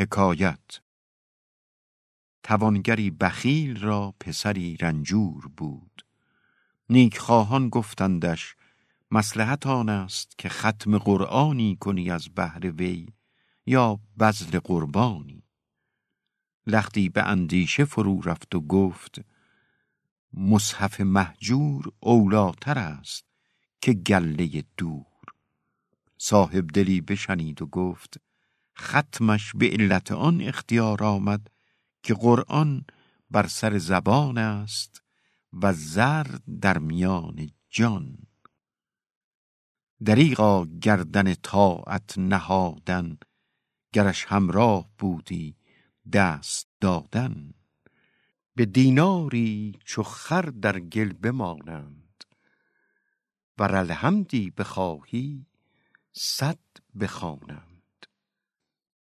حکایت. توانگری بخیل را پسری رنجور بود. نیکخواهان گفتندش مسلحت آن است که ختم قرآنی کنی از بهر وی یا بذل قربانی. لختی به اندیشه فرو رفت و گفت مصحف محجور اولاتر است که گله دور. صاحب دلی بشنید و گفت ختمش به علت آن اختیار آمد که قرآن بر سر زبان است و زر در میان جان. دریغا گردن طاعت نهادن گرش همراه بودی دست دادن. به دیناری چو خر در گل بمانند ور الحمدی بخواهی صد بخوانند